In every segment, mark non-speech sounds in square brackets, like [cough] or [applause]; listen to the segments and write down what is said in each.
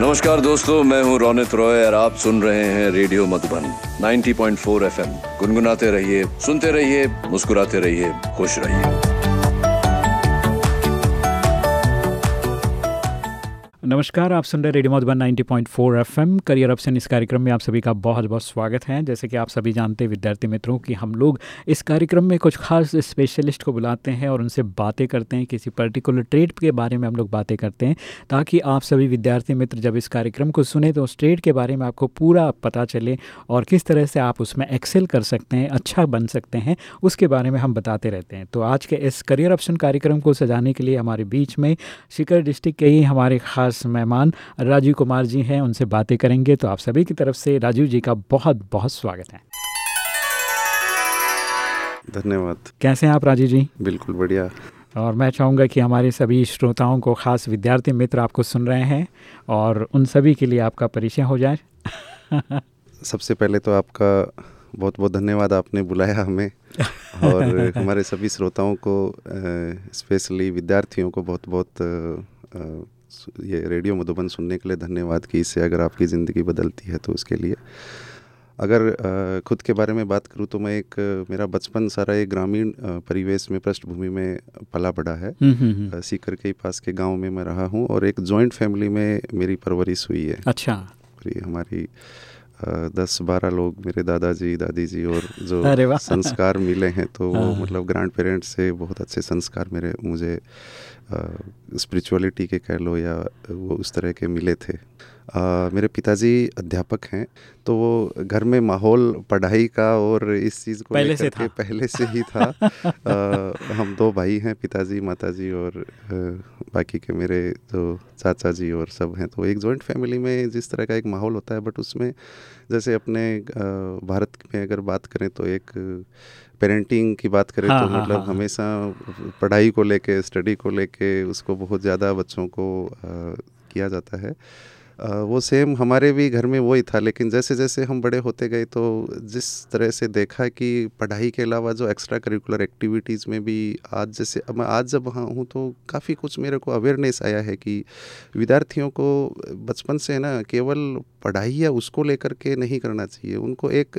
नमस्कार दोस्तों, मैं हूँ रौनित रॉय और आप सुन रहे हैं रेडियो मधुबन 90.4 एफएम। गुनगुनाते रहिए, सुनते रहिए, मुस्कुराते रहिए, खुश रहिए। नमस्कार, आप सुन रहे radio Madhuban 90.4 FM. Career option इस कार्यक्रम में आप सभी का बहुत बहुत स्वागत है। जैसे कि आप सभी जानते हैं, विद्यार्थी मित्रों, कि हम लोग इस कार्यक्रम में कुछ खास स्पेशलिस्ट को बुलाते हैं और उनसे बातें करते हैं। किसी पर्टिकुलर ट्रेड के बारे में हम लोग बातें करते हैं, ताकि आप सभी विद्यार्थी मित्र जब इस कार्यक्रम को सुने तो उस ट्रेड के बारे में आपको पूरा पता चले और किस तरह से आप उसमें एक्सेल कर सकते हैं अच्छा बन सकते हैं, उसके बारे में हम बताते रहते हैं। तो आज के इस करियर ऑप्शन कार्यक्रम को सजाने के लिए हमारे बीच में शिकर डिस्ट्रिक्ट के ही हमारे खास मेहमान राजीव कुमार जी हैं उनसे बातें करेंगे तो आप सभी की तरफ़ से राजीव जी का बहुत बहुत स्वागत है। धन्यवाद। कैसे हैं आप राजीव जी? बिल्कुल बढ़िया। और मैं चाहूँगा कि हमारे सभी श्रोताओं को खास विद्यार्थी मित्र आपको सुन रहे हैं और उन सभी के लिए आपका परिचय हो जाए। सबसे पहले तो आपका बहुत बहुत धन्यवाद आपने बुलाया हमें और हमारे सभी श्रोताओं को स्पेशली विद्यार्थियों को बहुत बहुत ये रेडियो मधुबन सुनने के लिए धन्यवाद कि इससे अगर आपकी ज़िंदगी बदलती है तो उसके लिए। अगर खुद के बारे में बात करूँ तो मैं एक मेरा बचपन सारा एक ग्रामीण परिवेश में पृष्ठभूमि में पला बड़ा है। हम्म, हम्म, हम्म। सीकर के पास के गाँव में मैं रहा हूँ और एक जॉइंट फैमिली में मेरी परवरिश हुई है। अच्छा। हमारी दस बारह लोग मेरे दादाजी दादी जी और जो [laughs] संस्कार मिले हैं तो वो हाँ। मतलब ग्रैंड पेरेंट्स से बहुत अच्छे संस्कार मेरे मुझे स्पिरिचुअलिटी के कह लो या वो उस तरह के मिले थे। आ, मेरे पिताजी अध्यापक हैं तो वो घर में माहौल पढ़ाई का और इस चीज़ को पहले से था। पहले से ही था। आ, हम दो भाई हैं पिताजी माताजी और आ, बाकी के मेरे जो चाचा जी और सब हैं तो एक जॉइंट फैमिली में जिस तरह का एक माहौल होता है बट उसमें जैसे अपने भारत में अगर बात करें तो एक पेरेंटिंग की बात करें हाँ, तो हाँ, मतलब हाँ, हमेशा पढ़ाई को लेके स्टडी को लेके उसको बहुत ज़्यादा बच्चों को आ, किया जाता है। वो सेम हमारे भी घर में वही था, लेकिन जैसे जैसे हम बड़े होते गए तो जिस तरह से देखा कि पढ़ाई के अलावा जो एक्स्ट्रा करिकुलर एक्टिविटीज़ में भी आज जैसे मैं आज जब वहाँ हूँ तो काफ़ी कुछ मेरे को अवेयरनेस आया है कि विद्यार्थियों को बचपन से ना केवल पढ़ाई या उसको लेकर के नहीं करना चाहिए। उनको एक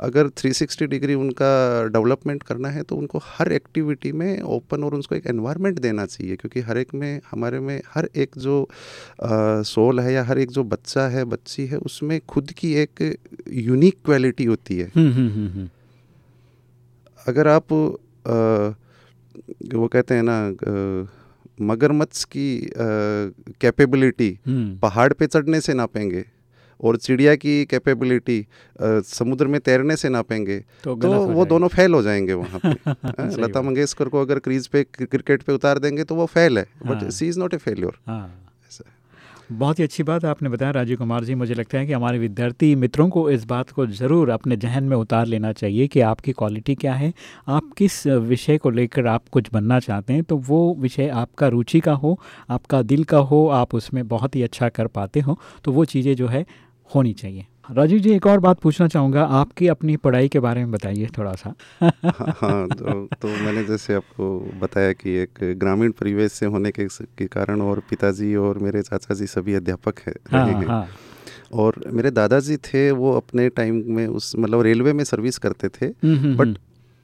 अगर 360 डिग्री उनका डेवलपमेंट करना है तो उनको हर एक्टिविटी में ओपन और उनको एक एनवायरनमेंट देना चाहिए, क्योंकि हर एक में, हमारे में हर एक जो सोल है या हर एक जो बच्चा है बच्ची है उसमें खुद की एक यूनिक क्वालिटी होती है। हम्म, हम्म, हम्म, अगर आप आ, वो कहते हैं ना मगरमच्छ की कैपेबिलिटी पहाड़ पे चढ़ने से नापेंगे और चिड़िया की कैपेबिलिटी समुद्र में तैरने से नापेंगे तो, तो वो दोनों फेल हो जाएँगे वहाँ पे। [laughs] लता मंगेशकर को अगर क्रीज पे क्रिकेट पे उतार देंगे तो वो फेल है but she is not a failure बहुत ही अच्छी बात आपने बताया, राजीव कुमार जी। मुझे लगता है कि हमारे विद्यार्थी मित्रों को इस बात को ज़रूर अपने जहन में उतार लेना चाहिए कि आपकी क्वालिटी क्या है, आप किस विषय को लेकर आप कुछ बनना चाहते हैं। तो वो विषय आपका रुचि का हो, आपका दिल का हो, आप उसमें बहुत ही अच्छा कर पाते हो। तो वो चीज़ें जो है होनी चाहिए। राजीव जी एक और बात पूछना चाहूँगा। आपकी अपनी पढ़ाई के बारे में बताइए थोड़ा सा [laughs] हाँ, तो, तो मैंने जैसे आपको बताया कि एक ग्रामीण परिवेश से होने के, के कारण और पिताजी और मेरे चाचा जी सभी अध्यापक है हाँ, रहे हैं। हाँ. और मेरे दादाजी थे वो अपने टाइम में उस मतलब रेलवे में सर्विस करते थे बट हम्म, हम्म, हम्म।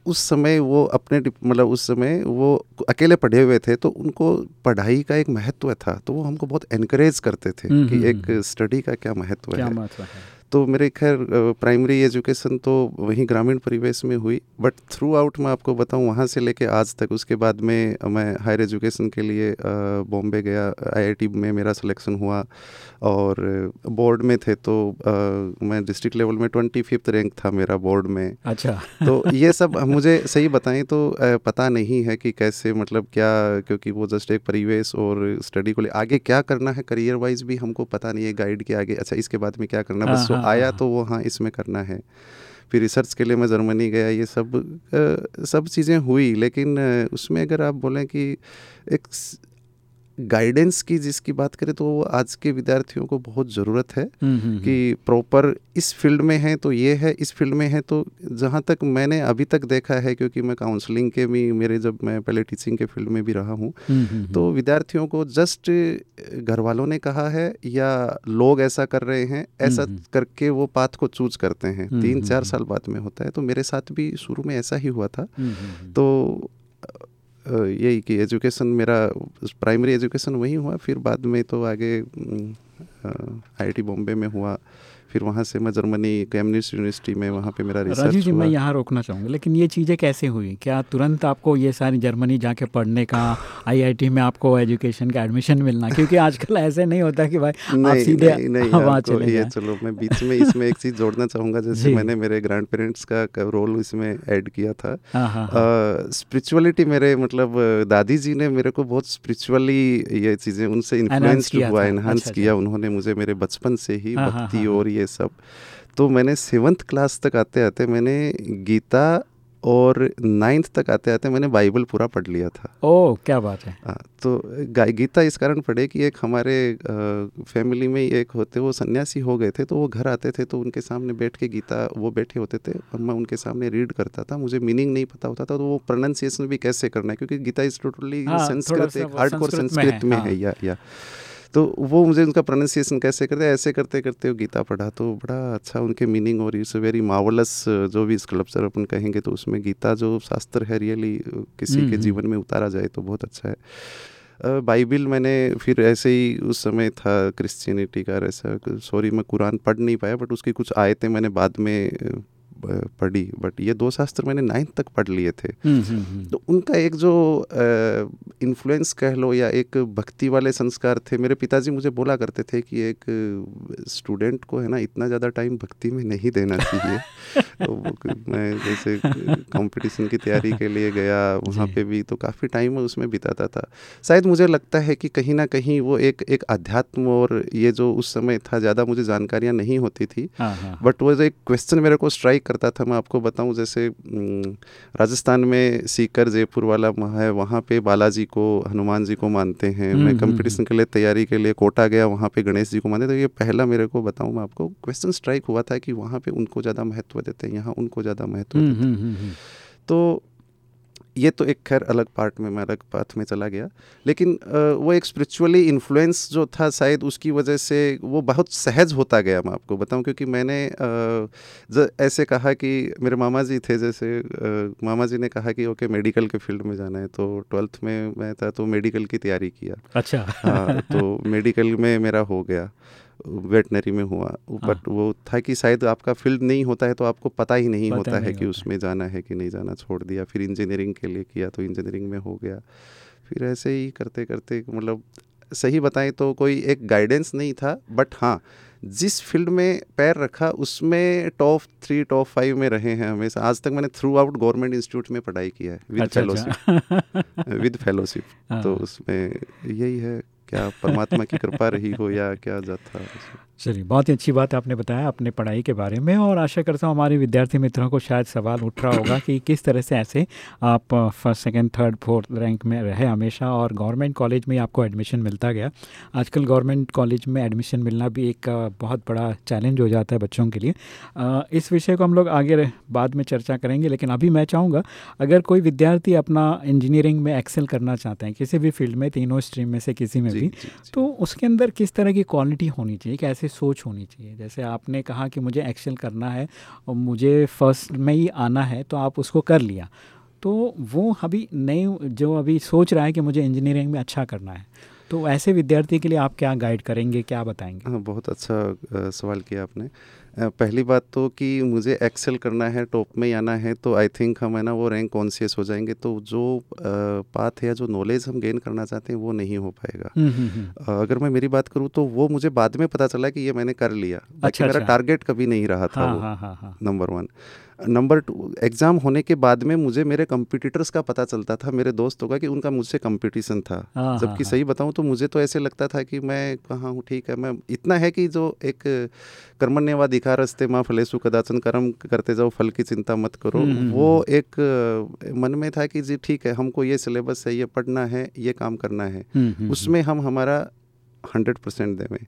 उस समय वो अपने मतलब उस समय वो अकेले पढ़े हुए थे तो उनको पढ़ाई का एक महत्व था तो वो हमको बहुत इनक्रेज करते थे कि एक स्टडी का क्या महत्व क्या है, है? तो मेरे खैर प्राइमरी एजुकेशन तो वहीं ग्रामीण परिवेश में हुई बट थ्रू आउट मैं आपको बताऊँ वहाँ से लेके आज तक उसके बाद में मैं हायर एजुकेशन के लिए बॉम्बे गया आईआईटी में मेरा सिलेक्शन हुआ और बोर्ड में थे तो आ, मैं डिस्ट्रिक्ट लेवल में ट्वेंटी फिफ्थ रैंक था मेरा बोर्ड में। अच्छा। तो ये सब मुझे सही बताएँ तो पता नहीं है कि कैसे मतलब क्या क्योंकि वो जस्ट एक परिवेश और स्टडी को ले आगे क्या करना है करियर वाइज भी हमको पता नहीं है गाइड के आगे अच्छा इसके बाद में क्या करना बस हाँ, हाँ, आया हाँ। तो वो हाँ इसमें करना है फिर रिसर्च के लिए मैं जर्मनी गया ये सब आ, सब चीज़ें हुई लेकिन उसमें अगर आप बोलें कि एक गाइडेंस की जिसकी बात करें तो आज के विद्यार्थियों को बहुत ज़रूरत है हम्म, हम्म, कि प्रॉपर इस फ़ील्ड में है तो ये है इस फ़ील्ड में है तो जहाँ तक मैंने अभी तक देखा है क्योंकि मैं काउंसलिंग के भी मेरे जब मैं पहले टीचिंग के फ़ील्ड में भी रहा हूँ हम्म, हम्म, तो विद्यार्थियों को जस्ट घर वालों ने कहा है या लोग ऐसा कर रहे हैं ऐसा हम्म, करके वो पाथ को चूज़ करते हैं। हम्म, तीन हम्म, चार हम्म। साल बाद में होता है तो मेरे साथ भी शुरू में ऐसा ही हुआ था। हम्म, हम्म, हम्म। तो यही कि एजुकेशन मेरा प्राइमरी एजुकेशन वहीं हुआ, फिर बाद में तो आगे आईआईटी बॉम्बे में हुआ। फिर वहाँ से मैं जर्मनी कैमनिस यूनिवर्सिटी में वहाँ पे मेरा राजीव रिसर्च जी मैं यहाँ रोकना चाहूँगा लेकिन ये चीज़ें कैसे हुई? क्या तुरंत आपको ये सारी जर्मनी जाके पढ़ने का आईआईटी में आपको एजुकेशन का एडमिशन मिलना? क्योंकि आजकल ऐसे नहीं होता कि भाई आप [laughs] सीधे वहाँ चले ये चलो मैं बीच में इसमें एक चीज़ जोड़ना चाहूँगा जैसे मैंने मेरे ग्रैंड पेरेंट्स का रोल इसमें ऐड किया था। हाँ हाँ हाँ। स्पिरिचुअलिटी मेरे मतलब दादी जी ने मेरे को बहुत स्पिरिचुअली ये चीज़ें उनसे इन्फ्लुएंस हुआ। इन्हांस अच्छा, किया। उन्होंने मुझे मेरे बचपन से ही हाँ, हाँ, भक्ति हाँ, हाँ। और ये सब। तो मैंने सेवन्थ क्लास तक आते आते मैंने गीता और नाइन्थ तक आते आते मैंने बाइबल पूरा पढ़ लिया था। ओ क्या बात है। हाँ, तो गीता इस कारण पढ़े कि एक हमारे आ, फैमिली में एक होते वो सन्यासी हो गए थे तो वो घर आते थे तो उनके सामने बैठ के गीता वो बैठे होते थे और मैं उनके सामने रीड करता था मुझे मीनिंग नहीं पता होता था तो वो प्रोनाउंसिएशन भी कैसे करना है? क्योंकि गीता इज़ टोटली हाँ, संस्कृत एक वो हार्डकोर संस्कृत में है, में हाँ। है या या। तो वो मुझे उनका प्रोनाउंसिएशन कैसे करते ऐसे करते करते वो गीता पढ़ा तो बड़ा अच्छा उनके मीनिंग और इट्स वेरी मार्वलस जो भी स्कल्पचर अपन कहेंगे तो उसमें गीता जो शास्त्र है रियली किसी हम्म, के हम्म। जीवन में उतारा जाए तो बहुत अच्छा है बाइबिल मैंने फिर ऐसे ही उस समय था क्रिश्चियनिटी का ऐसा सॉरी मैं कुरान पढ़ नहीं पाया बट उसकी कुछ आयतें मैंने बाद में पढ़ी बट ये दो शास्त्र मैंने नाइन्थ तक पढ़ लिए थे। हम्म, हम्म, हम्म। तो उनका एक जो इन्फ्लुएंस कह लो या एक भक्ति वाले संस्कार थे मेरे पिताजी मुझे बोला करते थे कि एक स्टूडेंट को है ना इतना ज़्यादा टाइम भक्ति में नहीं देना चाहिए। [laughs] तो मैं जैसे कंपटीशन की तैयारी के लिए गया वहाँ। पे भी तो काफ़ी टाइम उसमें बिताता था। शायद मुझे लगता है कि कहीं ना कहीं वो एक एक अध्यात्म और ये जो उस समय था ज़्यादा मुझे जानकारियाँ नहीं होती थी। बट वो एक क्वेश्चन मेरे को स्ट्राइक करता था मैं आपको बताऊँ जैसे हम्म, राजस्थान में सीकर जयपुर वाला है वहाँ पे बालाजी को हनुमान जी को मानते हैं। हम्म, मैं हम्म, कंपटीशन के लिए तैयारी के लिए कोटा गया वहाँ पे गणेश जी को मानते तो ये पहला मेरे को बताऊँ मैं आपको क्वेश्चन स्ट्राइक हुआ था कि वहाँ पे उनको ज़्यादा महत्व देते हैं यहाँ उनको ज़्यादा महत्व हम्म, देते हैं। हम्म, हम्म, हम्म। तो ये तो एक खैर अलग पार्ट में मैं अलग पाथ में चला गया। लेकिन वो एक स्पिरिचुअली इन्फ्लुएंस जो था शायद उसकी वजह से वो बहुत सहज होता गया मैं आपको बताऊँ क्योंकि मैंने ऐसे कहा कि मेरे मामा जी थे जैसे मामा जी ने कहा कि ओके मेडिकल के फ़ील्ड में जाना है। तो ट्वेल्थ में मैं था तो मेडिकल की तैयारी किया। अच्छा। हाँ तो मेडिकल में मेरा हो गया। वेटनरी में हुआ। बट वो था कि शायद आपका फ़ील्ड नहीं होता है तो आपको पता ही नहीं पता होता है कि होता उसमें जाना है कि नहीं जाना छोड़ दिया फिर इंजीनियरिंग के लिए किया तो इंजीनियरिंग में हो गया। फिर ऐसे ही करते करते मतलब सही बताएँ तो कोई एक गाइडेंस नहीं था बट हाँ जिस फ़ील्ड में पैर रखा उसमें टॉप थ्री टॉप फाइव में रहे हैं हमेशा। आज तक मैंने थ्रू आउट गवर्नमेंट इंस्टीट्यूट में पढ़ाई किया है विद फेलोशिप विद फेलोशिप हाँ। तो उसमें यही है। क्या परमात्मा की कृपा रही हो या क्या जाता चलिए बहुत ही अच्छी बात आपने बताया अपने पढ़ाई के बारे में और आशा करता हूँ हमारे विद्यार्थी मित्रों को शायद सवाल उठ रहा होगा कि किस तरह से ऐसे आप first second third fourth rank में रहे हमेशा और गवर्नमेंट कॉलेज में आपको एडमिशन मिलता गया। आजकल गवर्नमेंट कॉलेज में एडमिशन मिलना भी एक बहुत बड़ा चैलेंज हो जाता है बच्चों के लिए। इस विषय को हम लोग आगे बाद में चर्चा करेंगे लेकिन अभी मैं चाहूँगा अगर कोई विद्यार्थी अपना इंजीनियरिंग में एक्सेल करना चाहते हैं किसी भी फ़ील्ड में तीनों स्ट्रीम में से किसी में भी जी जी तो उसके अंदर किस तरह की क्वालिटी होनी चाहिए? कैसे सोच होनी चाहिए। जैसे आपने कहा कि मुझे एक्शन करना है और मुझे फ़र्स्ट में ही आना है तो आप उसको कर लिया। तो वो अभी नए जो अभी सोच रहा है कि मुझे इंजीनियरिंग में अच्छा करना है तो ऐसे विद्यार्थी के लिए आप क्या गाइड करेंगे? क्या बताएँगे? हाँ बहुत अच्छा सवाल किया आपने। पहली बात तो कि मुझे एक्सेल करना है टॉप में आना है तो आई थिंक हम है ना वो रैंक कॉन्सियस हो जाएँगे तो जो पाथ है या जो नॉलेज हम गेन करना चाहते हैं वो नहीं हो पाएगा हम्म, हम्म, हम्म। अगर मैं मेरी बात करूँ तो वो मुझे बाद में पता चला कि ये मैंने कर लिया अच्छा, मेरा अच्छा। टारगेट कभी नहीं रहा था हाँ वो हाँ number one number two exam होने के बाद में मुझे मेरे कंपटीटर्स का पता चलता था मेरे दोस्तों का कि उनका मुझसे कंपटीशन था। हाँ, हाँ, जबकि हाँ। सही बताऊँ तो मुझे तो ऐसे लगता था कि मैं कहाँ हूँ ठीक है मैं इतना है कि जो एक कर्मण्यवा दिखा रस्ते माँ फलेसु कदाचन कर्म करते जाओ फल की चिंता मत करो। हम्म, हम्म, वो एक मन में था कि जी ठीक है हमको ये सिलेबस है ये पढ़ना है ये काम करना है। हम्म, हम्म, उसमें हम हमारा हंड्रेड परसेंट देवें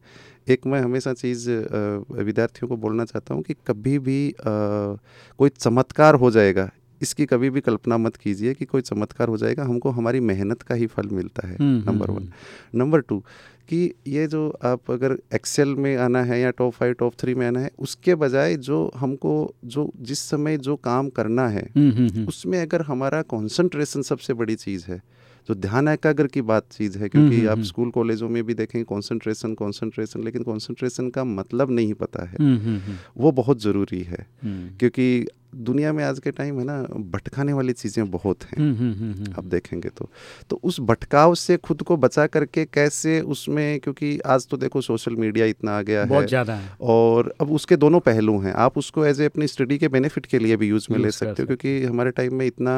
एक मैं हमेशा चीज़ विद्यार्थियों को बोलना चाहता हूँ कि कभी भी कोई चमत्कार हो जाएगा इसकी कभी भी कल्पना मत कीजिए कि कोई चमत्कार हो जाएगा हमको हमारी मेहनत का ही फल मिलता है नंबर वन नंबर टू कि ये जो आप अगर एक्सेल में आना है या टॉप फाइव टॉप थ्री में आना है उसके बजाय जो हमको जो जिस समय जो काम करना है हम्म, हम्म, हम्म, उसमें अगर हमारा कंसंट्रेशन सबसे बड़ी चीज़ है जो ध्यान एकाग्र की बात चीज़ है क्योंकि हम्म, आप हम्म। स्कूल कॉलेजों में भी देखेंगे कॉन्सेंट्रेशन कॉन्सेंट्रेशन लेकिन कॉन्सेंट्रेशन का मतलब नहीं पता है। हम्म, हम्म, हम्म, वो बहुत ज़रूरी है हम्म, क्योंकि दुनिया में आज के टाइम है ना भटकाने वाली चीज़ें बहुत हैं। हम्म, हम्म, हम्म, आप देखेंगे तो। तो उस भटकाव से खुद को बचा करके कैसे उसमें क्योंकि आज तो देखो सोशल मीडिया इतना आ गया बहुत है। ज़्यादा है। और अब उसके दोनों पहलू हैं। आप उसको एज ए अपनी स्टडी के बेनिफिट के लिए भी यूज़ में ले सकते हो क्योंकि हमारे टाइम में इतना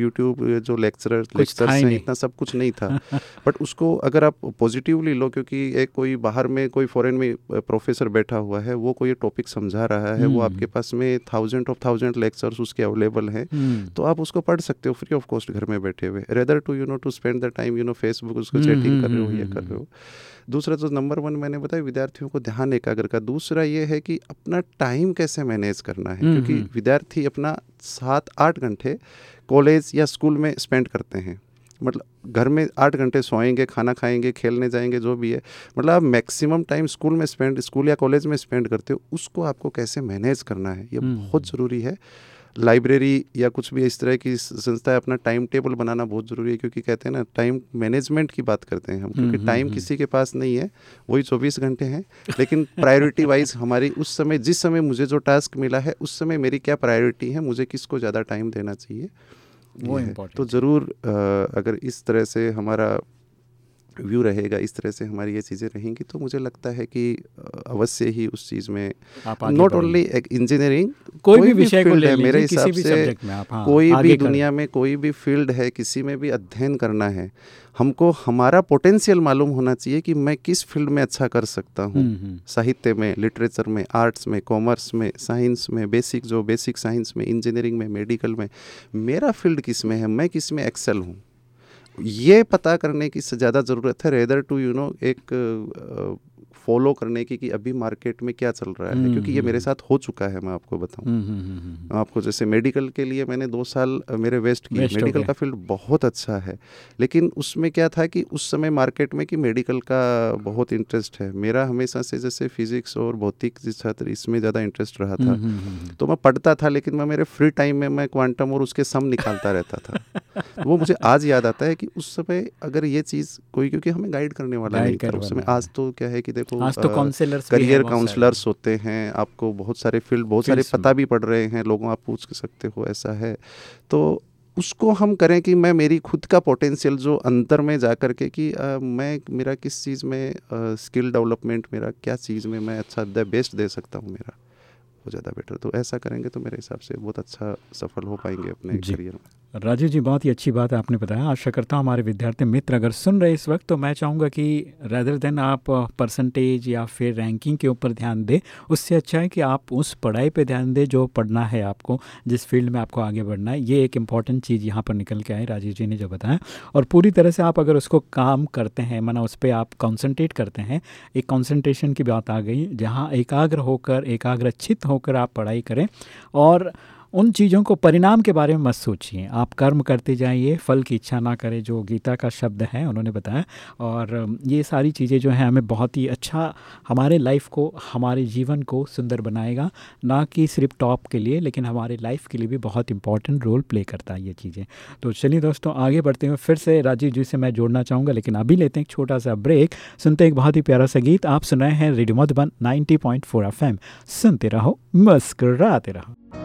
यूट्यूब जो लेक्चरर था लेक्चर्स हैं इतना सब कुछ नहीं था। [laughs] बट उसको अगर आप पॉजिटिवली लो क्योंकि एक कोई बाहर में कोई फॉरेन में प्रोफेसर बैठा हुआ है वो कोई टॉपिक समझा रहा है वो। आपके पास में थाउज़ेंड ऑफ़ थाउज़ेंड लेक्चर्स उसके अवेलेबल हैं। हम्म, तो आप उसको पढ़ सकते हो फ्री ऑफ़ कॉस्ट घर में बैठे हुए। Rather to you know to spend the time you know Facebook उसको हम्म, चैटिंग कर हम्म, रहे हो ये हम्म, कर रहे हो। दूसरा तो नंबर वन मैंने बताया विद्यार्थियों को ध्यान एकाग्र का। दूसरा ये है कि अपना टाइम कैसे मैनेज करना है हम्म, क्योंकि हम्म। विद्यार्थी अपना सात आठ घंटे कॉलेज या स्कूल में स्पेंड करते हैं। मतलब घर में आठ घंटे सोएँगे खाना खाएँगे खेलने जाएँगे जो भी है। मतलब आप मैक्सिमम टाइम स्कूल में स्पेंड स्कूल या कॉलेज में स्पेंड करते हो उसको आपको कैसे मैनेज करना है? ये हम्म। बहुत ज़रूरी है। लाइब्रेरी या कुछ भी इस तरह की संस्था है अपना टाइम टेबल बनाना बहुत ज़रूरी है क्योंकि कहते हैं ना टाइम मैनेजमेंट की बात करते हैं हम क्योंकि हम्म, टाइम हम्म, किसी के पास नहीं है वही चौबीस घंटे हैं लेकिन प्रायोरिटी वाइज हमारी उस समय जिस समय मुझे जो टास्क मिला है उस समय मेरी क्या प्रायोरिटी है मुझे किसको ज़्यादा टाइम देना चाहिए? वो इम्पोर्टेंट है। तो ज़रूर अगर इस तरह से हमारा व्यू रहेगा इस तरह से हमारी ये चीज़ें रहेंगी तो मुझे लगता है कि अवश्य ही उस चीज़ में नॉट। ओनली इंजीनियरिंग कोई भी विषय को ले है मेरे हिसाब से में आप, हाँ, कोई भी दुनिया में कोई भी फ़ील्ड है किसी में भी अध्ययन करना है हमको हमारा पोटेंशियल मालूम होना चाहिए कि मैं किस फ़ील्ड में अच्छा कर सकता हूँ। हम्म, हम्म, साहित्य में लिटरेचर में आर्ट्स में कॉमर्स में साइंस में बेसिक जो बेसिक साइंस में इंजीनियरिंग में मेडिकल में मेरा फ़ील्ड किसमें है मैं किसमें एक्सेल हूँ? ये पता करने की ज़्यादा ज़रूरत है रेदर टू यू नो एक फॉलो करने की कि अभी मार्केट में क्या चल रहा है हम्म, क्योंकि ये मेरे हम्म। साथ हो चुका है मैं आपको बताऊँ। हम्म, हम्म, हम्म, हम्म। आपको जैसे मेडिकल के लिए मैंने दो साल मेरे वेस्ट किए। मेडिकल का फ़ील्ड बहुत अच्छा है लेकिन उसमें क्या था कि उस समय मार्केट में कि मेडिकल का बहुत इंटरेस्ट है। मेरा हमेशा से जैसे फिजिक्स और भौतिक छात्र इसमें ज़्यादा इंटरेस्ट रहा था। हम्म, हम्म, हम्म, तो मैं पढ़ता था लेकिन मैं मेरे फ्री टाइम में मैं क्वांटम और उसके सम निकालता रहता था। वो मुझे आज याद आता है कि उस समय अगर ये चीज़ कोई क्योंकि हमें गाइड करने वाला नहीं था उस समय आज तो क्या है कि आज तो अ, काउंसलर्स करियर काउंसलर्स होते हैं आपको बहुत सारे फ़ील्ड बहुत सारे पता भी पड़ रहे हैं लोगों आप पूछ सकते हो ऐसा है। तो उसको हम करें कि मैं मेरी खुद का पोटेंशियल जो अंतर में जा कर के कि अ, मैं मेरा किस चीज़ में स्किल डेवलपमेंट मेरा क्या चीज़ में मैं अच्छा द बेस्ट दे सकता हूँ मेरा वो ज़्यादा बेटर तो ऐसा करेंगे तो मेरे हिसाब से बहुत अच्छा सफल हो पाएँगे अपने करियर में। राजीव जी, बहुत ही अच्छी बात है, आपने बताया। आशा करता हूँ हमारे विद्यार्थी मित्र अगर सुन रहे इस वक्त तो मैं चाहूँगा कि रदर देन आप परसेंटेज या फिर रैंकिंग के ऊपर ध्यान दें, उससे अच्छा है कि आप उस पढ़ाई पे ध्यान दें जो पढ़ना है आपको, जिस फ़ील्ड में आपको आगे बढ़ना है। ये एक इंपॉर्टेंट चीज़ यहाँ पर निकल के आई, राजीव जी ने जो बताया। और पूरी तरह से आप अगर उसको काम करते हैं, माना उस पर आप कॉन्सेंट्रेट करते हैं, एक कॉन्सेंट्रेशन की बात आ गई, जहाँ एकाग्र होकर, एकाग्रचित होकर आप पढ़ाई करें। और उन चीज़ों को परिणाम के बारे में मत सोचिए। आप कर्म करते जाइए, फल की इच्छा ना करें, जो गीता का शब्द है, उन्होंने बताया। और ये सारी चीज़ें जो हैं, हमें बहुत ही अच्छा हमारे लाइफ को, हमारे जीवन को सुंदर बनाएगा। ना कि सिर्फ़ टॉप के लिए, लेकिन हमारे लाइफ के लिए भी बहुत इंपॉर्टेंट रोल प्ले करता है ये चीज़ें। तो चलिए दोस्तों, आगे बढ़ते हुए फिर से राजीव जी से मैं जोड़ना चाहूँगा, लेकिन अभी लेते हैं एक छोटा सा ब्रेक सुनते हैं एक बहुत ही प्यारा सा गीत। आप सुनाए हैं रेडियो मधुबन 90.4 पॉइंट सुनते रहो, मुस्कुराते रहो।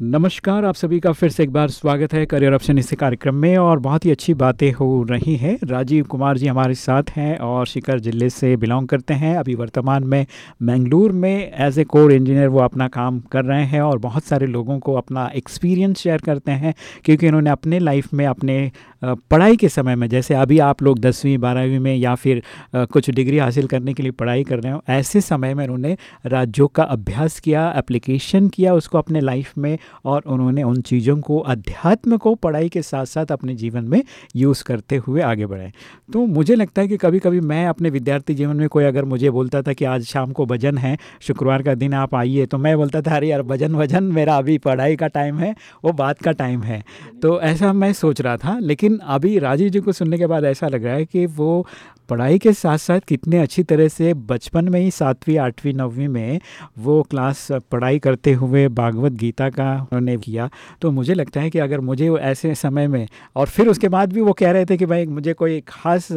नमस्कार, आप सभी का फिर से एक बार स्वागत है करियर ऑप्शन इस कार्यक्रम में और बहुत ही अच्छी बातें हो रही हैं। राजीव कुमार जी हमारे साथ हैं और शिकर ज़िले से बिलोंग करते हैं। अभी वर्तमान में मैंगलोर में एज ए कोर इंजीनियर वो अपना काम कर रहे हैं और बहुत सारे लोगों को अपना एक्सपीरियंस शेयर करते हैं क्योंकि उन्होंने अपने लाइफ में, अपने पढ़ाई के समय में जैसे अभी आप लोग दसवीं, बारहवीं में या फिर कुछ डिग्री हासिल करने के लिए पढ़ाई कर रहे हो, ऐसे समय में उन्होंने राज्यों का अभ्यास किया एप्लीकेशन किया, उसको अपने लाइफ में और उन्होंने उन चीज़ों को अध्यात्म को पढ़ाई के साथ साथ अपने जीवन में यूज़ करते हुए आगे बढ़े तो मुझे लगता है कि कभी कभी मैं अपने विद्यार्थी जीवन में कोई अगर मुझे बोलता था कि आज शाम को भजन है, शुक्रवार का दिन आप आइए तो मैं बोलता था, अरे यार, भजन भजन, मेरा अभी पढ़ाई का टाइम है, वो बात का टाइम है। तो ऐसा मैं सोच रहा था, लेकिन अभी राजीव जी को सुनने के बाद ऐसा लग रहा है कि वो पढ़ाई के साथ साथ कितने अच्छी तरह से बचपन में ही सातवीं, आठवीं, नौवीं में वो क्लास पढ़ाई करते हुए भागवत गीता का उन्होंने किया। तो मुझे लगता है कि अगर मुझे वो ऐसे समय में और फिर उसके बाद भी वो कह रहे थे कि भाई मुझे कोई खास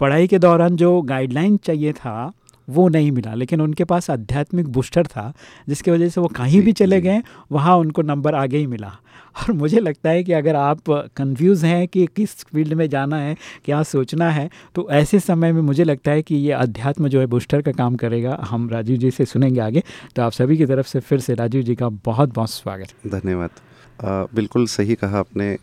पढ़ाई के दौरान जो गाइडलाइन चाहिए था वो नहीं मिला। लेकिन उनके पास आध्यात्मिक बूस्टर था जिसकी वजह से वो कहीं भी चले गए वहाँ उनको नंबर आगे ही मिला। और मुझे लगता है कि अगर आप कंफ्यूज हैं कि किस फ़ील्ड में जाना है, क्या सोचना है तो ऐसे समय में मुझे लगता है कि ये अध्यात्म जो है बूस्टर का काम करेगा। हम राजीव जी से सुनेंगे आगे। तो आप सभी की तरफ़ से फिर से राजीव जी का बहुत बहुत स्वागत। धन्यवाद। आ, बिल्कुल सही कहा आपने आ,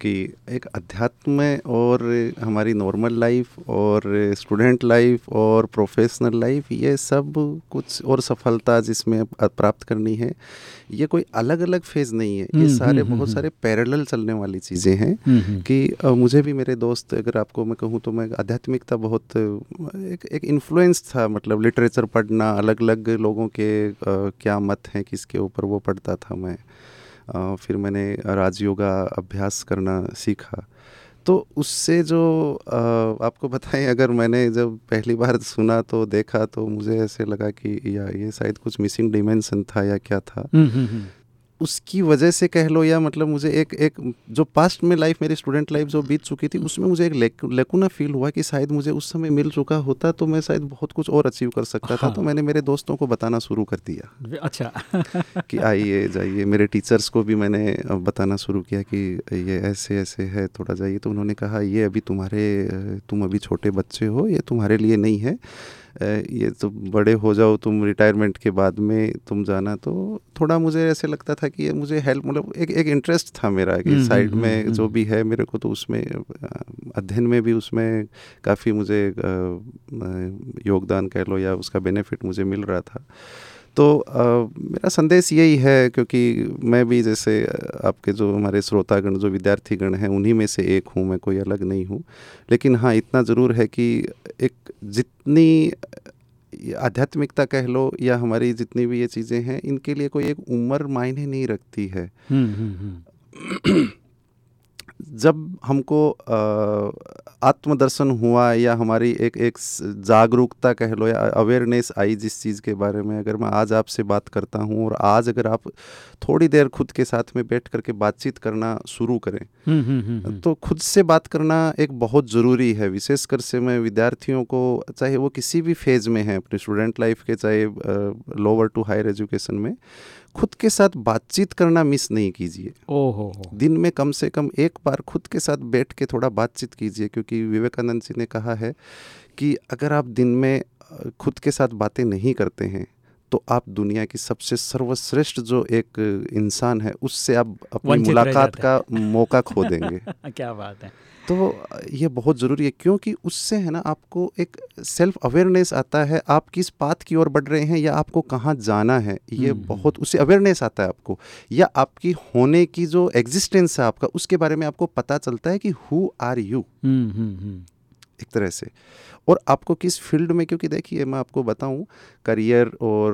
कि एक अध्यात्म और हमारी नॉर्मल लाइफ और स्टूडेंट लाइफ और प्रोफेशनल लाइफ ये सब कुछ और सफलता जिसमें प्राप्त करनी है ये कोई अलग अलग फ़ेज़ नहीं है ये हम्म, सारे हम्म, बहुत हम्म। सारे पैरेलल चलने वाली चीज़ें हैं। कि अ, मुझे भी मेरे दोस्त अगर आपको मैं कहूँ तो मैं आध्यात्मिकता बहुत एक एक इन्फ्लुएंस था मतलब लिटरेचर पढ़ना अलग अलग लोगों के क्या मत हैं किसके ऊपर वो पढ़ता था मैं फिर मैंने राजयोगा अभ्यास करना सीखा तो उससे जो आपको बताएँ अगर मैंने जब पहली बार सुना तो देखा तो मुझे ऐसे लगा कि या ये शायद कुछ मिसिंग डिमेंशन था या क्या था हम्म, हम्म, हम्म। उसकी वजह से कह लो या मतलब मुझे एक एक जो पास्ट में लाइफ मेरी स्टूडेंट लाइफ जो बीत चुकी थी उसमें मुझे एक लेक, लेकुना फील हुआ कि शायद मुझे उस समय मिल चुका होता तो मैं शायद बहुत कुछ और अचीव कर सकता हाँ। था हाँ। तो मैंने मेरे दोस्तों को बताना शुरू कर दिया अच्छा [laughs] कि आइए जाइए मेरे टीचर्स को भी मैंने बताना शुरू किया कि ये ऐसे ऐसे है थोड़ा जाइए तो उन्होंने कहा ये अभी तुम्हारे तुम अभी छोटे बच्चे हो ये तुम्हारे लिए नहीं है ये तो बड़े हो जाओ तुम रिटायरमेंट के बाद में तुम जाना तो थोड़ा मुझे ऐसे लगता था कि ये मुझे हेल्प मतलब एक एक इंटरेस्ट था मेरा कि हम्म, साइड हम्म, में हम्म, जो हम्म। भी है मेरे को तो उसमें अध्ययन में भी उसमें काफ़ी मुझे योगदान कह लो या उसका बेनिफिट मुझे मिल रहा था तो अ, मेरा संदेश यही है क्योंकि मैं भी जैसे आपके जो हमारे श्रोतागण जो विद्यार्थीगण हैं उन्हीं में से एक हूँ मैं कोई अलग नहीं हूँ लेकिन हाँ इतना ज़रूर है कि एक जितनी आध्यात्मिकता कह लो या हमारी जितनी भी ये चीज़ें हैं इनके लिए कोई एक उम्र मायने नहीं रखती है हम्म, हम्म, हम्म। जब हमको आत्मदर्शन हुआ या हमारी एक एक जागरूकता कह लो या अवेयरनेस आई जिस चीज़ के बारे में अगर मैं आज आपसे बात करता हूँ और आज अगर आप थोड़ी देर खुद के साथ में बैठ करके बातचीत करना शुरू करें हम्म, हम्म, हम्म। तो खुद से बात करना एक बहुत ज़रूरी है विशेषकर से मैं विद्यार्थियों को चाहे वो किसी भी फ़ेज़ में हैं अपने स्टूडेंट लाइफ के चाहे लोअर टू हायर एजुकेशन में खुद के साथ बातचीत करना मिस नहीं कीजिए। ओहो। हो दिन में कम से कम एक बार खुद के साथ बैठ के थोड़ा बातचीत कीजिए क्योंकि विवेकानंद जी ने कहा है कि अगर आप दिन में खुद के साथ बातें नहीं करते हैं तो आप दुनिया की सबसे सर्वश्रेष्ठ जो एक इंसान है उससे आप अपनी मुलाकात का मौका खो देंगे। [laughs] क्या बात है। तो ये बहुत ज़रूरी है क्योंकि उससे है ना आपको एक सेल्फ अवेयरनेस आता है आप किस पाथ की ओर बढ़ रहे हैं या आपको कहाँ जाना है ये हम्म, बहुत उससे अवेयरनेस आता है आपको। या आपकी होने की जो एग्जिस्टेंस है आपका उसके बारे में आपको पता चलता है कि हु आर यू। एक तरह से। और आपको किस फ़ील्ड में क्योंकि देखिए मैं आपको बताऊँ करियर और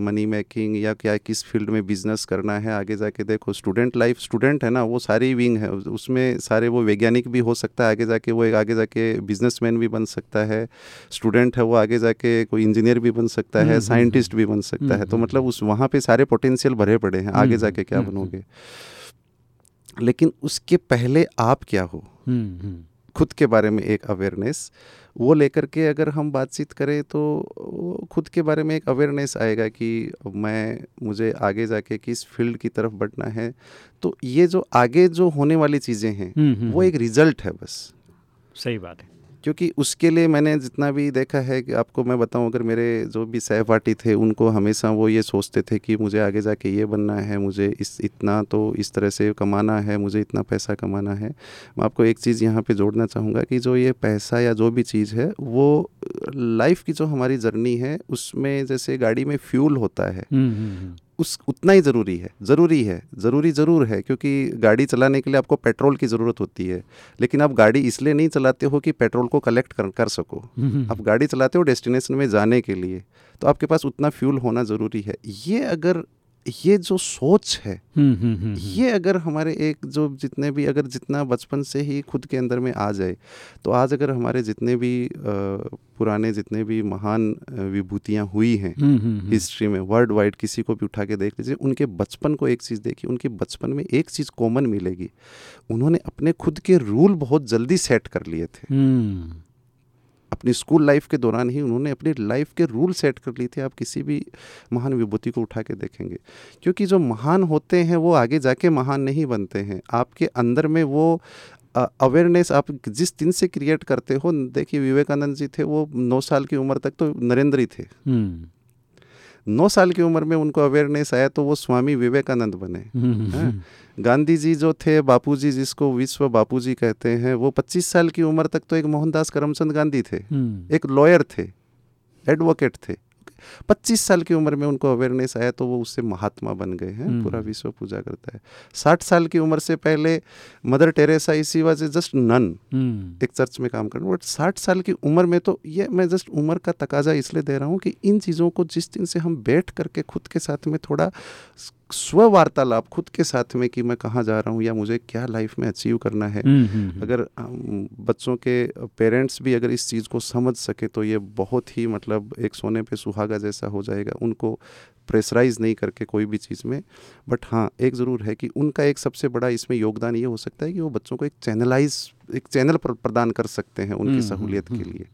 मनी मेकिंग या क्या किस फ़ील्ड में बिज़नेस करना है आगे जाके देखो स्टूडेंट लाइफ स्टूडेंट है ना वो सारी विंग है। उसमें सारे वो वैज्ञानिक भी हो सकता है आगे जाके वो एक आगे जाके बिजनेसमैन भी बन सकता है। स्टूडेंट है वो आगे जाके कोई इंजीनियर भी बन सकता हम्म, है हम्म, साइंटिस्ट भी बन सकता हम्म, है तो हम्म, मतलब उस वहाँ पर सारे पोटेंशियल भरे पड़े हैं आगे हम्म, जाके क्या हम्म, बनोगे? लेकिन उसके पहले आप क्या हो? हम्म, हम्म। खुद के बारे में एक अवेयरनेस वो लेकर के अगर हम बातचीत करें तो खुद के बारे में एक अवेयरनेस आएगा कि मैं मुझे आगे जाके किस फ़ील्ड की तरफ़ बढ़ना है। तो ये जो आगे जो होने वाली चीज़ें हैं हम्म, हम्म, वो एक रिज़ल्ट है बस। सही बात है। क्योंकि उसके लिए मैंने जितना भी देखा है कि आपको मैं बताऊँ अगर मेरे जो भी सहपाठी थे उनको हमेशा वो ये सोचते थे कि मुझे आगे जाके ये बनना है मुझे इस इतना तो इस तरह से कमाना है मुझे इतना पैसा कमाना है मैं आपको एक चीज़ यहाँ पे जोड़ना चाहूँगा कि जो ये पैसा या जो भी चीज़ है वो लाइफ की जो हमारी जर्नी है उसमें जैसे गाड़ी में फ्यूल होता है हम्म, हम्म, हम्म। उस उतना ही ज़रूरी है ज़रूरी है ज़रूरी ज़रूर है क्योंकि गाड़ी चलाने के लिए आपको पेट्रोल की ज़रूरत होती है। लेकिन आप गाड़ी इसलिए नहीं चलाते हो कि पेट्रोल को कलेक्ट कर कर सको। हम्म, आप गाड़ी चलाते हो डेस्टिनेशन में जाने के लिए तो आपके पास उतना फ्यूल होना ज़रूरी है। ये अगर ये जो सोच है हम्म, हम्म, हम्म, ये अगर हमारे एक जो जितने भी अगर जितना बचपन से ही खुद के अंदर में आ जाए तो आज अगर हमारे जितने भी पुराने जितने भी महान विभूतियाँ हुई हैं। हिस्ट्री में वर्ल्ड वाइड किसी को भी उठा के देख लीजिए उनके बचपन को एक चीज़ देखिए उनके बचपन में एक चीज़ कॉमन मिलेगी। उन्होंने अपने खुद के रूल बहुत जल्दी सेट कर लिए थे। अपनी स्कूल लाइफ के दौरान ही उन्होंने अपनी लाइफ के रूल सेट कर लिए थे। आप किसी भी महान विभूति को उठा के देखेंगे। क्योंकि जो महान होते हैं वो आगे जाके महान नहीं बनते हैं। आपके अंदर में वो अवेयरनेस आप जिस दिन से क्रिएट करते हो देखिए विवेकानंद जी थे वो नौ साल की उम्र तक तो नरेंद्र ही थे। हम्म, नौ साल की उम्र में उनको अवेयरनेस आया तो वो स्वामी विवेकानंद बने। हम्म, गांधी जी जो थे बापू जी जिसको विश्व बापू जी कहते हैं वो 25 साल की उम्र तक तो एक मोहनदास करमचंद गांधी थे। हम्म, एक लॉयर थे एडवोकेट थे। 25 साल की उम्र में उनको अवेयरनेस आया तो वो उससे महात्मा बन गए हैं हम्म। पूरा विश्व पूजा करता है। 60 साल की उम्र से पहले मदर टेरेसा इसी वजह जस्ट नन हम्म, एक चर्च में काम करना बट साठ साल की उम्र में तो ये मैं जस्ट उम्र का तकाजा इसलिए दे रहा हूँ कि इन चीज़ों को जिस दिन से हम बैठ करके खुद के साथ में थोड़ा स्व वार्तालाप खुद के साथ में कि मैं कहाँ जा रहा हूँ या मुझे क्या लाइफ में अचीव करना है। हम्म, हम्म, अगर बच्चों के पेरेंट्स भी अगर इस चीज़ को समझ सके तो ये बहुत ही मतलब एक सोने पे सुहागा जैसा हो जाएगा। उनको प्रेशराइज नहीं करके कोई भी चीज़ में। बट हाँ एक ज़रूर है कि उनका एक सबसे बड़ा इसमें योगदान ये हो सकता है कि वो बच्चों को एक चैनलाइज एक चैनल प्रदान कर सकते हैं उनकी हम्म, सहूलियत हम्म, के लिए।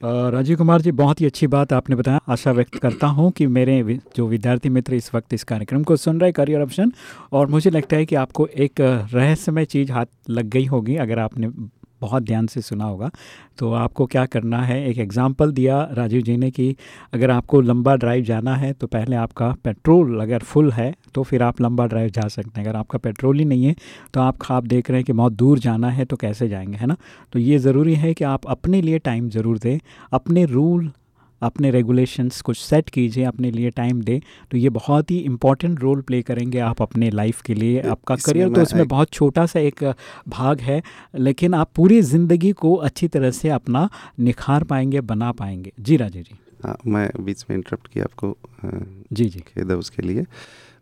राजीव कुमार जी, बहुत ही अच्छी बात आपने बताया। आशा व्यक्त करता हूँ कि मेरे जो विद्यार्थी मित्र इस वक्त इस कार्यक्रम को सुन रहे करियर ऑप्शन, और मुझे लगता है कि आपको एक रहस्यमय चीज़ हाथ लग गई होगी, अगर आपने बहुत ध्यान से सुना होगा। तो आपको क्या करना है? एक एग्ज़ाम्पल दिया राजीव जी ने कि अगर आपको लंबा ड्राइव जाना है तो पहले आपका पेट्रोल अगर फुल है तो फिर आप लंबा ड्राइव जा सकते हैं। अगर आपका पेट्रोल ही नहीं है तो आप खाब देख रहे हैं कि बहुत दूर जाना है तो कैसे जाएँगे, है ना? तो ये ज़रूरी है कि आप अपने लिए टाइम ज़रूर दें, अपने रूल अपने रेगुलेशंस कुछ सेट कीजिए अपने लिए टाइम दें तो ये बहुत ही इम्पोर्टेंट रोल प्ले करेंगे आप अपने लाइफ के लिए आपका करियर तो इसमें बहुत छोटा सा एक भाग है लेकिन आप पूरी ज़िंदगी को अच्छी तरह से अपना निखार पाएँगे बना पाएँगे। जी राजे जी। हाँ मैं बीच में इंटरप्ट किया आपको जी जी। खेद उसके लिए।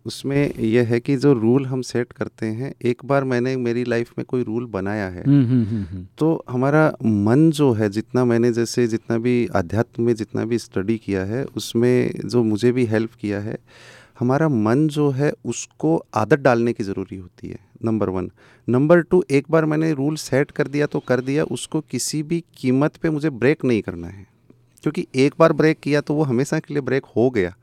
उसमें यह है कि जो रूल हम सेट करते हैं एक बार मैंने मेरी लाइफ में कोई रूल बनाया है हम्म हम्म हम्म तो हमारा मन जो है जितना मैंने जैसे जितना भी अध्यात्म में जितना भी स्टडी किया है उसमें जो मुझे भी हेल्प किया है हमारा मन जो है उसको आदत डालने की ज़रूरी होती है नंबर वन नंबर टू एक बार मैंने रूल सेट कर दिया तो कर दिया उसको किसी भी कीमत पे मुझे ब्रेक नहीं करना है क्योंकि एक बार ब्रेक किया तो वो हमेशा के लिए ब्रेक हो गया।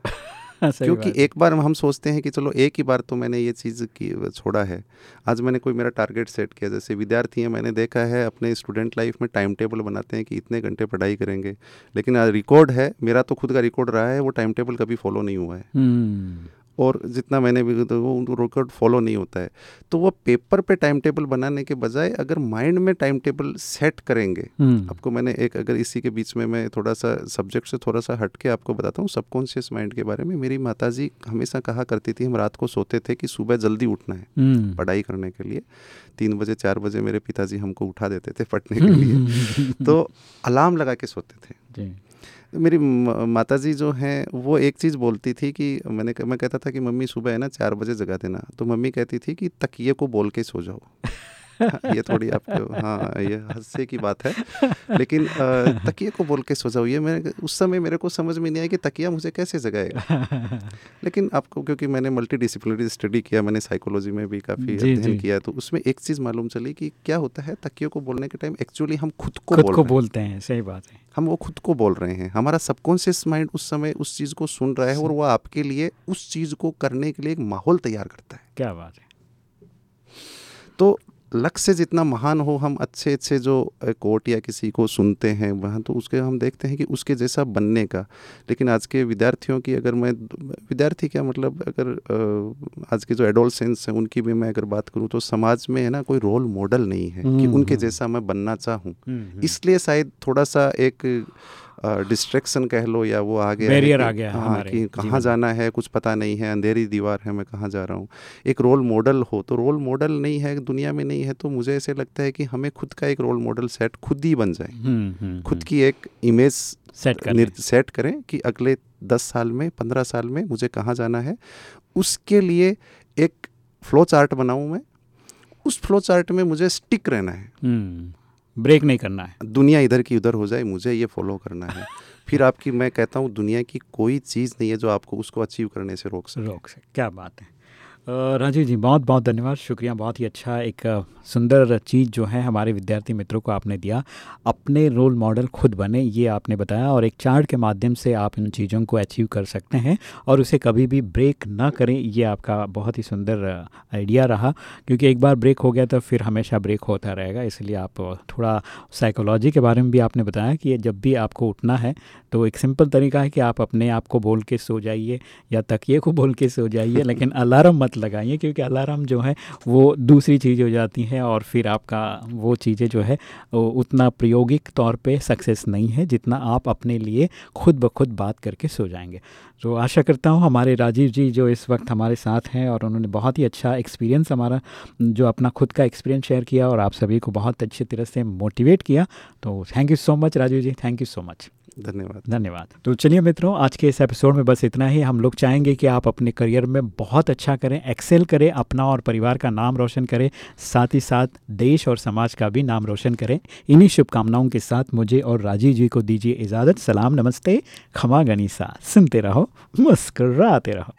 क्योंकि एक बार हम सोचते हैं कि चलो एक ही बार तो मैंने ये चीज़ की छोड़ा है। आज मैंने कोई मेरा टारगेट सेट किया जैसे विद्यार्थी हैं मैंने देखा है अपने स्टूडेंट लाइफ में टाइम टेबल बनाते हैं कि इतने घंटे पढ़ाई करेंगे। लेकिन रिकॉर्ड है मेरा तो खुद का रिकॉर्ड रहा है वो टाइम टेबल कभी फॉलो नहीं हुआ है। हम्म। और जितना मैंने भी तो वो रिकॉर्ड फॉलो नहीं होता है। तो वो पेपर पे टाइम टेबल बनाने के बजाय अगर माइंड में टाइम टेबल सेट करेंगे हम्म। आपको मैंने एक अगर इसी के बीच में मैं थोड़ा सा सब्जेक्ट से थोड़ा सा हट के आपको बताता हूँ सबकॉन्शियस माइंड के बारे में। मेरी माताजी हमेशा कहा करती थी हम रात को सोते थे कि सुबह जल्दी उठना है हम्म। पढ़ाई करने के लिए। तीन बजे चार बजे मेरे पिताजी हमको उठा देते थे पढ़ने [laughs] के लिए। [laughs] तो अलार्म लगा के सोते थे। जी। मेरी माता जी जो हैं, वो एक चीज़ बोलती थी कि, मैंने मैं कहता था कि मम्मी सुबह है ना, चार बजे जगा देना। तो मम्मी कहती थी कि तकिए को बोल के सो जाओ। [laughs] ये थोड़ी आपको हाँ ये हादसे की बात है। लेकिन तकिए को बोल के सो जाओ ये मैं उस समय मेरे को समझ में नहीं आया कि तकिया मुझे कैसे जगाएगा। [laughs] लेकिन आपको क्योंकि मैंने मल्टी डिसिप्लिनरी स्टडी किया मैंने साइकोलॉजी में भी काफ़ी अध्ययन किया तो उसमें एक चीज़ मालूम चली कि क्या होता है तकिए को बोलने के टाइम एक्चुअली हम खुद को खुद बोल को बोलते हैं सही बात है। हम वो खुद को बोल रहे हैं। हमारा सबकॉन्शियस माइंड उस समय उस चीज़ को सुन रहा है और वो आपके लिए उस चीज़ को करने के लिए एक माहौल तैयार करता है। क्या बात है। तो लक्ष्य जितना महान हो हम अच्छे अच्छे जो कोट या किसी को सुनते हैं वहाँ तो उसके हम देखते हैं कि उसके जैसा बनने का। लेकिन आज के विद्यार्थियों की अगर मैं विद्यार्थी क्या मतलब अगर आज के जो एडोलसेंस हैं उनकी भी मैं अगर बात करूँ तो समाज में है ना कोई रोल मॉडल नहीं है कि हम्म, उनके हम्म। जैसा मैं बनना चाहूँ। हम्म, इसलिए शायद थोड़ा सा एक डिस्ट्रैक्शन कह लो या वो आ गया कि- आ गया हाँ, कि कहाँ जाना है कुछ पता नहीं है अंधेरी दीवार है मैं कहाँ जा रहा हूँ। एक रोल मॉडल हो तो रोल मॉडल नहीं है दुनिया में नहीं है तो मुझे ऐसे लगता है कि हमें खुद का एक रोल मॉडल सेट खुद ही बन जाए। हम्म, हम्म, खुद हम्म। की एक इमेज सेट कर सेट करें कि अगले दस साल में पंद्रह साल में मुझे कहाँ जाना है। उसके लिए एक फ्लो चार्ट बनाऊँ मैं। उस फ्लो चार्ट में मुझे स्टिक रहना है। ब्रेक नहीं करना है। दुनिया इधर की उधर हो जाए मुझे ये फॉलो करना है। [laughs] फिर आपकी मैं कहता हूँ दुनिया की कोई चीज़ नहीं है जो आपको उसको अचीव करने से रोक सके। रोक सके क्या बात है। राजीव जी बहुत बहुत धन्यवाद। शुक्रिया बहुत ही अच्छा एक सुंदर चीज़ जो है हमारे विद्यार्थी मित्रों को आपने दिया। अपने रोल मॉडल खुद बने ये आपने बताया और एक चार्ट के माध्यम से आप इन चीज़ों को अचीव कर सकते हैं और उसे कभी भी ब्रेक ना करें ये आपका बहुत ही सुंदर आइडिया रहा। क्योंकि एक बार ब्रेक हो गया तो फिर हमेशा ब्रेक होता रहेगा इसलिए आप थोड़ा साइकोलॉजी के बारे में भी आपने बताया कि जब भी आपको उठना है तो एक सिंपल तरीका है कि आप अपने आप को बोल के सो जाइए या तकिए को बोल के सो जाइए लेकिन [laughs] अलार्म मत लगाइए, क्योंकि अलार्म जो है वो दूसरी चीज़ हो जाती है और फिर आपका वो चीज़ें जो है उतना प्रायोगिक तौर पे सक्सेस नहीं है जितना आप अपने लिए खुद ब खुद बात करके सो जाएँगे। तो आशा करता हूँ हमारे राजीव जी जो इस वक्त हमारे साथ हैं और उन्होंने बहुत ही अच्छा एक्सपीरियंस हमारा, जो अपना खुद का एक्सपीरियंस शेयर किया और आप सभी को बहुत अच्छी तरह से मोटिवेट किया तो thank you so much Rajeev ji thank you so much धन्यवाद। धन्यवाद। तो चलिए मित्रों, आज के इस एपिसोड में बस इतना ही। हम लोग चाहेंगे कि आप अपने करियर में बहुत अच्छा करें एक्सेल करें, अपना और परिवार का नाम रोशन करें, साथ ही साथ देश और समाज का भी नाम रोशन करें। इन्हीं शुभकामनाओं के साथ मुझे और राजीव जी को दीजिए इजाज़त। सलाम, नमस्ते, खमा गनीसा। सुनते रहो, मुस्कराते रहो।